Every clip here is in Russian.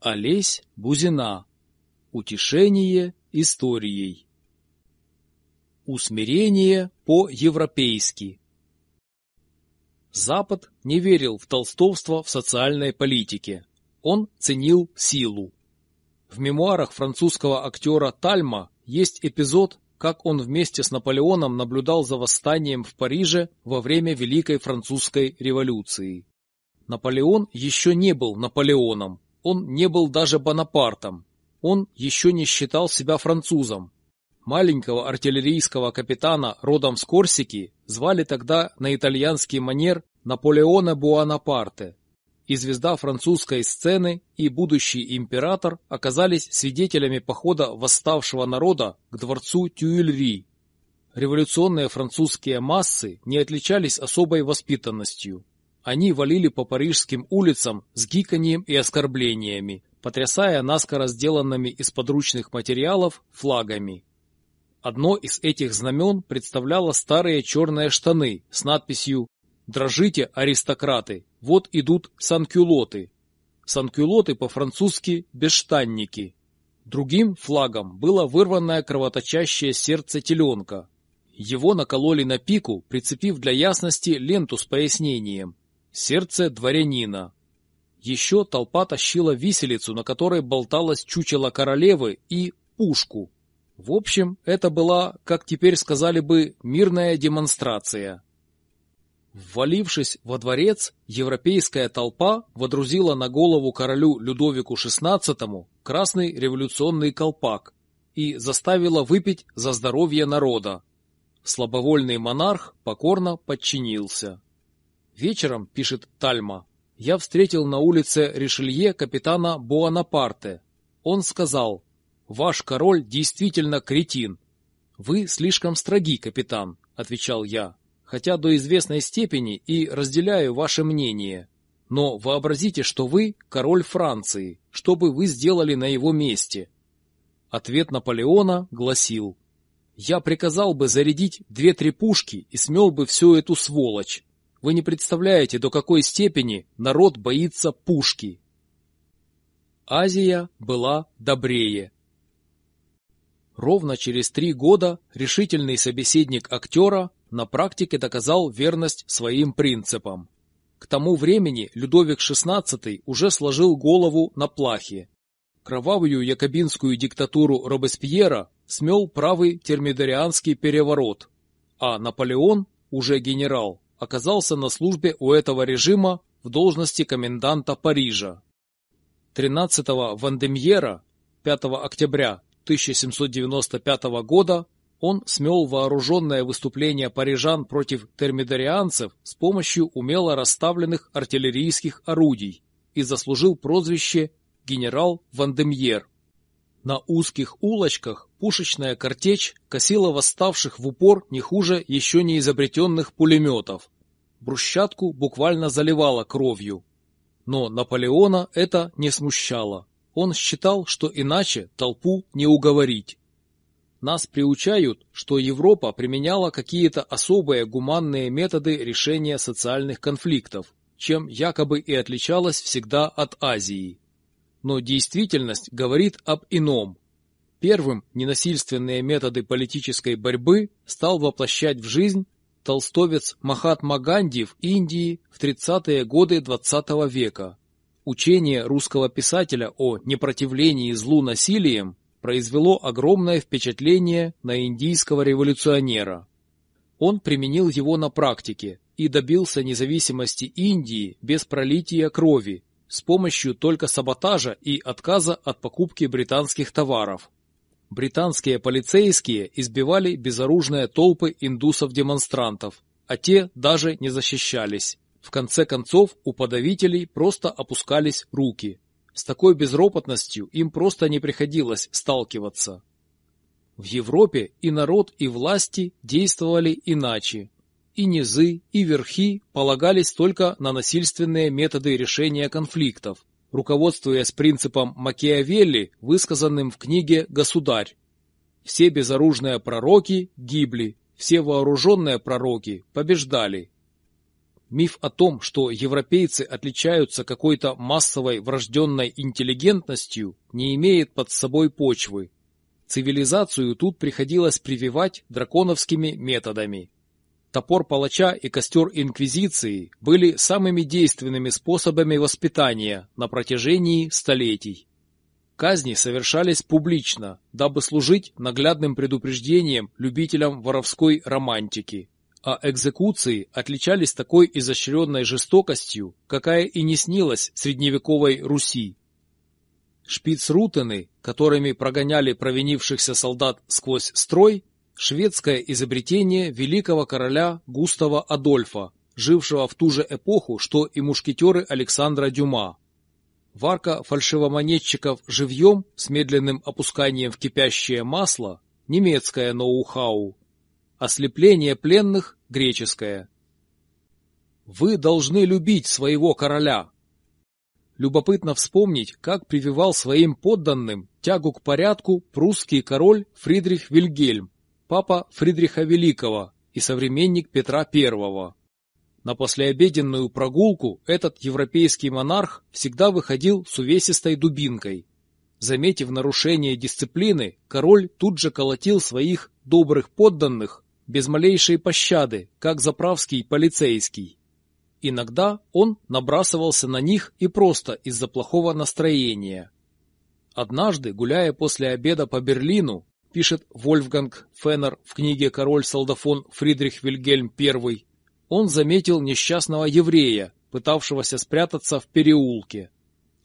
Олесь Бузина. Утешение историей. Усмирение по-европейски. Запад не верил в толстовство в социальной политике. Он ценил силу. В мемуарах французского актера Тальма есть эпизод, как он вместе с Наполеоном наблюдал за восстанием в Париже во время Великой Французской революции. Наполеон еще не был Наполеоном, он не был даже Бонапартом, он еще не считал себя французом. Маленького артиллерийского капитана родом с Корсики звали тогда на итальянский манер Наполеона Буанапарте и звезда французской сцены и будущий император оказались свидетелями похода восставшего народа к дворцу Тюильри. Революционные французские массы не отличались особой воспитанностью. Они валили по парижским улицам с гиканьем и оскорблениями, потрясая наскоро сделанными из подручных материалов флагами. Одно из этих знамен представляло старые черные штаны с надписью «Дрожите, аристократы, вот идут санкюлоты». Санкюлоты по-французски «бесштанники». Другим флагом было вырванное кровоточащее сердце теленка. Его накололи на пику, прицепив для ясности ленту с пояснением «Сердце дворянина». Еще толпа тащила виселицу, на которой болталось чучело королевы и пушку. В общем, это была, как теперь сказали бы, мирная демонстрация. Ввалившись во дворец, европейская толпа водрузила на голову королю Людовику XVI красный революционный колпак и заставила выпить за здоровье народа. Слабовольный монарх покорно подчинился. Вечером, пишет Тальма, я встретил на улице Ришелье капитана Буанапарте. Он сказал, «Ваш король действительно кретин». «Вы слишком строги, капитан», — отвечал я хотя до известной степени и разделяю ваше мнение. Но вообразите, что вы король Франции, что бы вы сделали на его месте? Ответ Наполеона гласил, «Я приказал бы зарядить две-три пушки и смел бы всю эту сволочь. Вы не представляете, до какой степени народ боится пушки». Азия была добрее. Ровно через три года решительный собеседник актера на практике доказал верность своим принципам. К тому времени Людовик XVI уже сложил голову на плахе. Кровавую якобинскую диктатуру Робеспьера смел правый термидорианский переворот, а Наполеон, уже генерал, оказался на службе у этого режима в должности коменданта Парижа. 13-го Вандемьера 5 октября 1795 года он смел вооруженное выступление парижан против термидорианцев с помощью умело расставленных артиллерийских орудий и заслужил прозвище «генерал Вандемьер». На узких улочках пушечная картечь косила восставших в упор не хуже еще не изобретенных пулеметов. Брусчатку буквально заливала кровью. Но Наполеона это не смущало. Он считал, что иначе толпу не уговорить. Нас приучают, что Европа применяла какие-то особые гуманные методы решения социальных конфликтов, чем якобы и отличалась всегда от Азии. Но действительность говорит об ином. Первым ненасильственные методы политической борьбы стал воплощать в жизнь толстовец Махатма Ганди в Индии в 30-е годы XX -го века. Учение русского писателя о непротивлении злу насилием произвело огромное впечатление на индийского революционера. Он применил его на практике и добился независимости Индии без пролития крови, с помощью только саботажа и отказа от покупки британских товаров. Британские полицейские избивали безоружные толпы индусов-демонстрантов, а те даже не защищались. В конце концов у подавителей просто опускались руки. С такой безропотностью им просто не приходилось сталкиваться. В Европе и народ, и власти действовали иначе. И низы, и верхи полагались только на насильственные методы решения конфликтов, руководствуясь принципом Макиавелли, высказанным в книге «Государь». Все безоружные пророки гибли, все вооруженные пророки побеждали. Миф о том, что европейцы отличаются какой-то массовой врожденной интеллигентностью, не имеет под собой почвы. Цивилизацию тут приходилось прививать драконовскими методами. Топор палача и костер инквизиции были самыми действенными способами воспитания на протяжении столетий. Казни совершались публично, дабы служить наглядным предупреждением любителям воровской романтики а экзекуции отличались такой изощренной жестокостью, какая и не снилась средневековой Руси. Шпицрутены, которыми прогоняли провинившихся солдат сквозь строй, шведское изобретение великого короля Густава Адольфа, жившего в ту же эпоху, что и мушкетеры Александра Дюма. Варка фальшивомонетчиков живьем с медленным опусканием в кипящее масло – немецкое ноу-хау, Ослепление пленных – греческое. Вы должны любить своего короля. Любопытно вспомнить, как прививал своим подданным тягу к порядку прусский король Фридрих Вильгельм, папа Фридриха Великого и современник Петра I. На послеобеденную прогулку этот европейский монарх всегда выходил с увесистой дубинкой. Заметив нарушение дисциплины, король тут же колотил своих добрых подданных без малейшей пощады, как заправский полицейский. Иногда он набрасывался на них и просто из-за плохого настроения. Однажды, гуляя после обеда по Берлину, пишет Вольфганг Феннер в книге «Король-солдафон Фридрих Вильгельм I», он заметил несчастного еврея, пытавшегося спрятаться в переулке.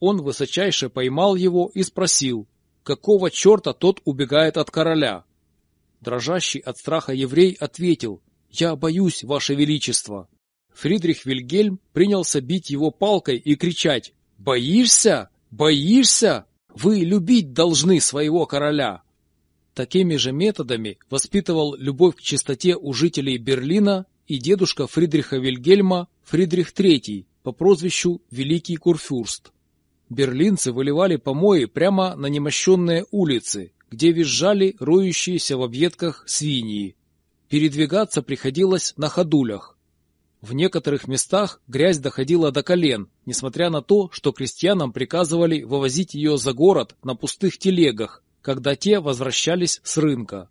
Он высочайше поймал его и спросил, какого черта тот убегает от короля. Дрожащий от страха еврей ответил «Я боюсь, Ваше Величество». Фридрих Вильгельм принялся бить его палкой и кричать «Боишься? Боишься? Вы любить должны своего короля!» Такими же методами воспитывал любовь к чистоте у жителей Берлина и дедушка Фридриха Вильгельма Фридрих III по прозвищу Великий Курфюрст. Берлинцы выливали помои прямо на немощенные улицы, где визжали роющиеся в объедках свиньи. Передвигаться приходилось на ходулях. В некоторых местах грязь доходила до колен, несмотря на то, что крестьянам приказывали вывозить ее за город на пустых телегах, когда те возвращались с рынка.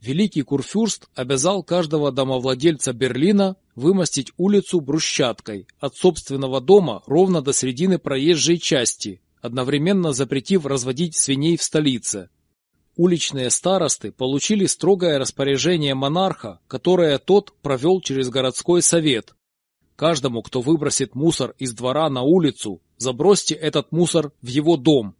Великий Курфюрст обязал каждого домовладельца Берлина вымостить улицу брусчаткой от собственного дома ровно до середины проезжей части, одновременно запретив разводить свиней в столице. Уличные старосты получили строгое распоряжение монарха, которое тот провел через городской совет. Каждому, кто выбросит мусор из двора на улицу, забросьте этот мусор в его дом.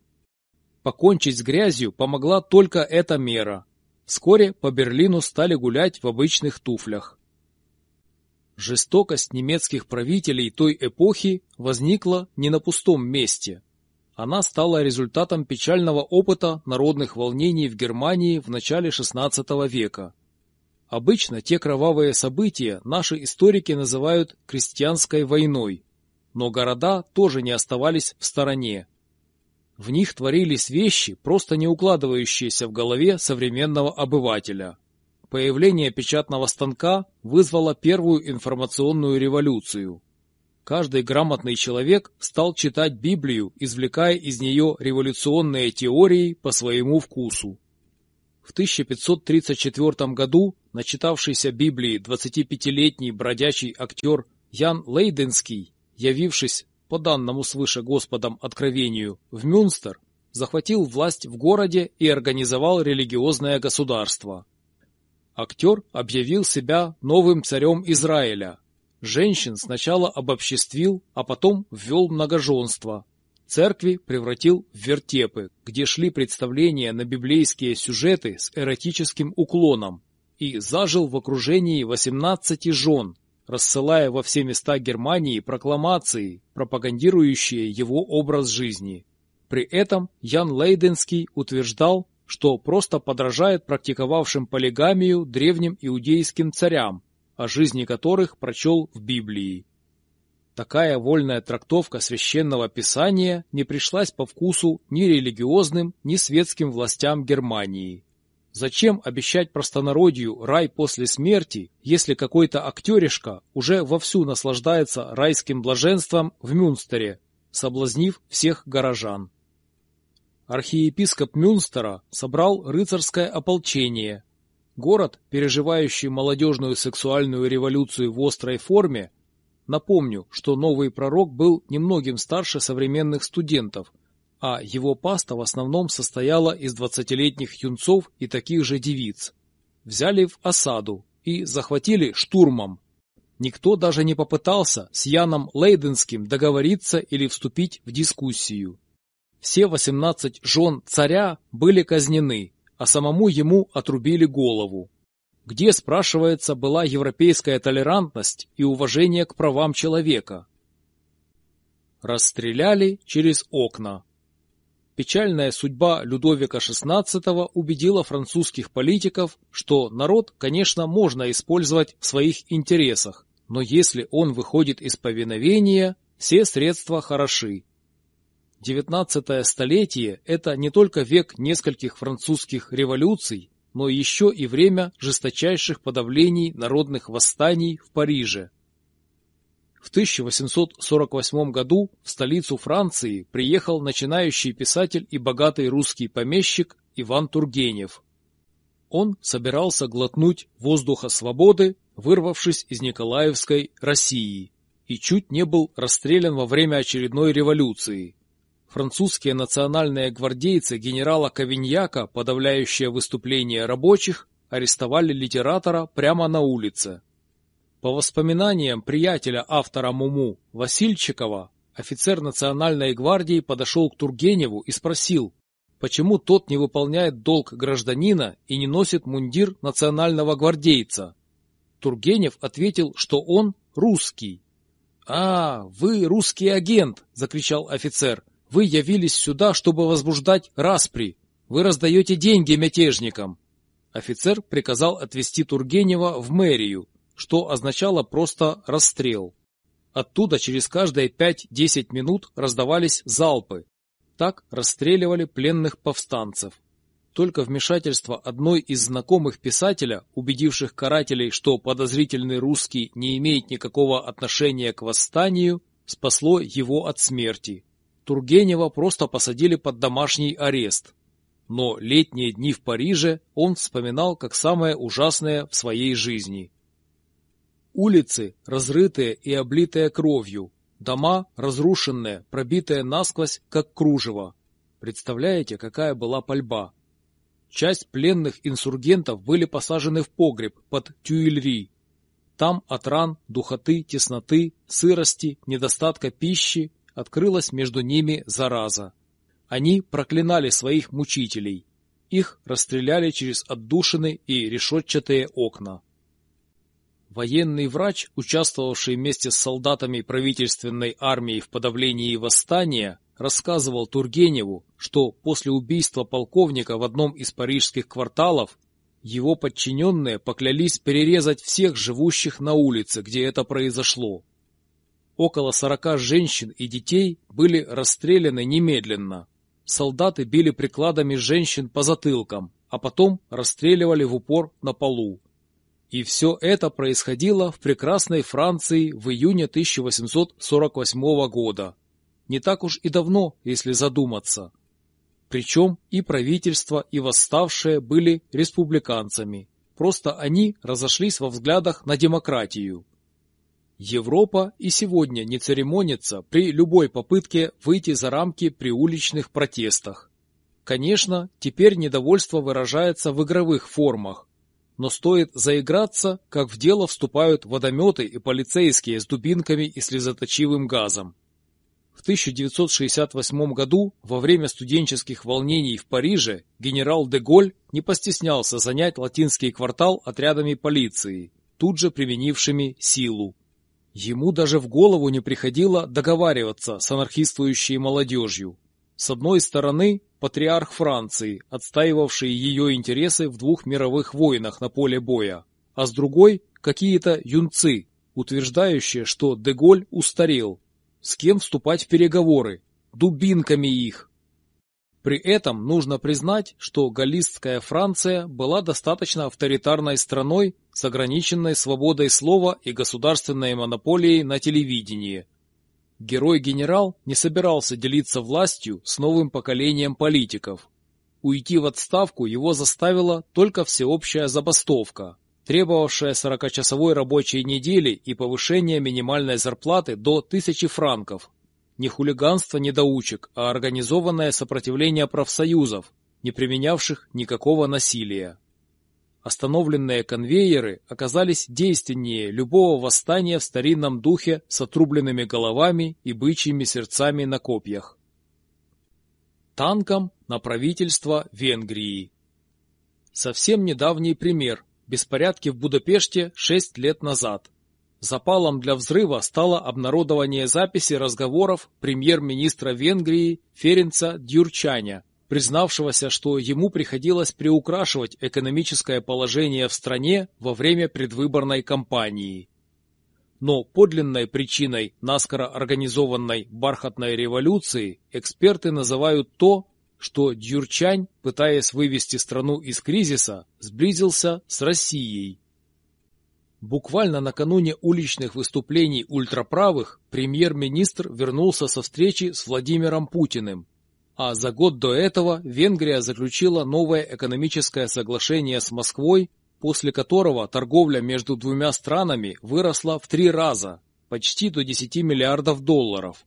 Покончить с грязью помогла только эта мера. Вскоре по Берлину стали гулять в обычных туфлях. Жестокость немецких правителей той эпохи возникла не на пустом месте. Она стала результатом печального опыта народных волнений в Германии в начале XVI века. Обычно те кровавые события наши историки называют крестьянской войной, но города тоже не оставались в стороне. В них творились вещи, просто не укладывающиеся в голове современного обывателя. Появление печатного станка вызвало первую информационную революцию. Каждый грамотный человек стал читать Библию, извлекая из нее революционные теории по своему вкусу. В 1534 году начитавшийся Библии 25-летний бродячий актер Ян Лейденский, явившись по данному свыше Господом откровению в Мюнстер, захватил власть в городе и организовал религиозное государство. Актер объявил себя новым царем Израиля, Женщин сначала обобществил, а потом ввел многоженство. Церкви превратил в вертепы, где шли представления на библейские сюжеты с эротическим уклоном, и зажил в окружении 18 жен, рассылая во все места Германии прокламации, пропагандирующие его образ жизни. При этом Ян Лейденский утверждал, что просто подражает практиковавшим полигамию древним иудейским царям, о жизни которых прочел в Библии. Такая вольная трактовка священного писания не пришлась по вкусу ни религиозным, ни светским властям Германии. Зачем обещать простонародью рай после смерти, если какой-то актеришка уже вовсю наслаждается райским блаженством в Мюнстере, соблазнив всех горожан? Архиепископ Мюнстера собрал рыцарское ополчение. Город, переживающий молодежную сексуальную революцию в острой форме, напомню, что новый пророк был немногим старше современных студентов, а его паста в основном состояла из двадцатилетних юнцов и таких же девиц. Взяли в осаду и захватили штурмом. Никто даже не попытался с Яном Лейденским договориться или вступить в дискуссию. Все 18 жен царя были казнены, а самому ему отрубили голову. Где, спрашивается, была европейская толерантность и уважение к правам человека? Расстреляли через окна. Печальная судьба Людовика XVI убедила французских политиков, что народ, конечно, можно использовать в своих интересах, но если он выходит из повиновения, все средства хороши. XIX столетие – это не только век нескольких французских революций, но еще и время жесточайших подавлений народных восстаний в Париже. В 1848 году в столицу Франции приехал начинающий писатель и богатый русский помещик Иван Тургенев. Он собирался глотнуть воздуха свободы, вырвавшись из Николаевской России, и чуть не был расстрелян во время очередной революции. Французские национальные гвардейцы генерала Кавиньяка, подавляющие выступления рабочих, арестовали литератора прямо на улице. По воспоминаниям приятеля автора Муму Васильчикова, офицер Национальной гвардии подошел к Тургеневу и спросил, почему тот не выполняет долг гражданина и не носит мундир национального гвардейца. Тургенев ответил, что он русский. «А, вы русский агент!» – закричал офицер. «Вы явились сюда, чтобы возбуждать распри. Вы раздаете деньги мятежникам». Офицер приказал отвезти Тургенева в мэрию, что означало просто расстрел. Оттуда через каждые 5-10 минут раздавались залпы. Так расстреливали пленных повстанцев. Только вмешательство одной из знакомых писателя, убедивших карателей, что подозрительный русский не имеет никакого отношения к восстанию, спасло его от смерти. Тургенева просто посадили под домашний арест. Но летние дни в Париже он вспоминал как самое ужасное в своей жизни. Улицы, разрытые и облитые кровью. Дома, разрушенные, пробитые насквозь, как кружево. Представляете, какая была пальба? Часть пленных инсургентов были посажены в погреб под Тюильри. Там от ран, духоты, тесноты, сырости, недостатка пищи открылась между ними зараза. Они проклинали своих мучителей. Их расстреляли через отдушины и решетчатые окна. Военный врач, участвовавший вместе с солдатами правительственной армии в подавлении восстания, рассказывал Тургеневу, что после убийства полковника в одном из парижских кварталов его подчиненные поклялись перерезать всех живущих на улице, где это произошло. Около сорока женщин и детей были расстреляны немедленно. Солдаты били прикладами женщин по затылкам, а потом расстреливали в упор на полу. И все это происходило в прекрасной Франции в июне 1848 года. Не так уж и давно, если задуматься. Причем и правительство, и восставшие были республиканцами. Просто они разошлись во взглядах на демократию. Европа и сегодня не церемонится при любой попытке выйти за рамки при уличных протестах. Конечно, теперь недовольство выражается в игровых формах, но стоит заиграться, как в дело вступают водометы и полицейские с дубинками и слезоточивым газом. В 1968 году, во время студенческих волнений в Париже, генерал де Голь не постеснялся занять латинский квартал отрядами полиции, тут же применившими силу. Ему даже в голову не приходило договариваться с анархистующей молодежью. С одной стороны, патриарх Франции, отстаивавший ее интересы в двух мировых войнах на поле боя, а с другой – какие-то юнцы, утверждающие, что Деголь устарел. С кем вступать в переговоры? Дубинками их. При этом нужно признать, что галлистская Франция была достаточно авторитарной страной с ограниченной свободой слова и государственной монополией на телевидении. Герой-генерал не собирался делиться властью с новым поколением политиков. Уйти в отставку его заставила только всеобщая забастовка, требовавшая 40-часовой рабочей недели и повышения минимальной зарплаты до 1000 франков, не хулиганство недоучек, а организованное сопротивление профсоюзов, не применявших никакого насилия. Остановленные конвейеры оказались действеннее любого восстания в старинном духе с отрубленными головами и бычьими сердцами на копьях. Танком на правительство Венгрии. Совсем недавний пример – беспорядки в Будапеште 6 лет назад – Запалом для взрыва стало обнародование записи разговоров премьер-министра Венгрии Ференца Дюрчаня, признавшегося, что ему приходилось приукрашивать экономическое положение в стране во время предвыборной кампании. Но подлинной причиной наскоро организованной бархатной революции эксперты называют то, что Дюрчань, пытаясь вывести страну из кризиса, сблизился с Россией. Буквально накануне уличных выступлений ультраправых премьер-министр вернулся со встречи с Владимиром Путиным, а за год до этого Венгрия заключила новое экономическое соглашение с Москвой, после которого торговля между двумя странами выросла в три раза, почти до 10 миллиардов долларов.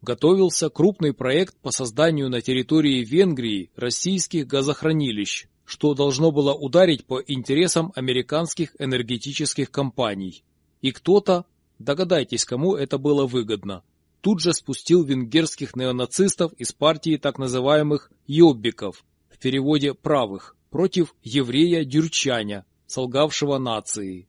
Готовился крупный проект по созданию на территории Венгрии российских газохранилищ что должно было ударить по интересам американских энергетических компаний. И кто-то, догадайтесь, кому это было выгодно, тут же спустил венгерских неонацистов из партии так называемых «йоббиков», в переводе «правых», против еврея Дюрчаня, солгавшего нации.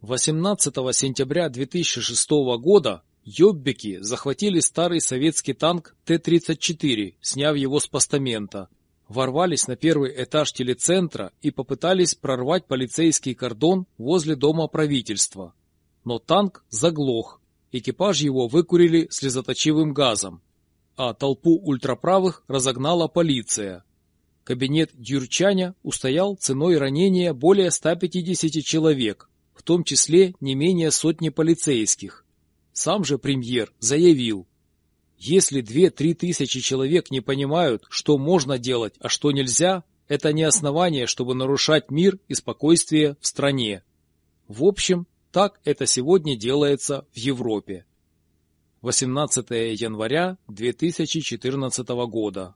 18 сентября 2006 года Йоббики захватили старый советский танк Т-34, сняв его с постамента, ворвались на первый этаж телецентра и попытались прорвать полицейский кордон возле дома правительства. Но танк заглох, экипаж его выкурили слезоточивым газом, а толпу ультраправых разогнала полиция. Кабинет Дюрчаня устоял ценой ранения более 150 человек, в том числе не менее сотни полицейских. Сам же премьер заявил, если две-три тысячи человек не понимают, что можно делать, а что нельзя, это не основание, чтобы нарушать мир и спокойствие в стране. В общем, так это сегодня делается в Европе. 18 января 2014 года.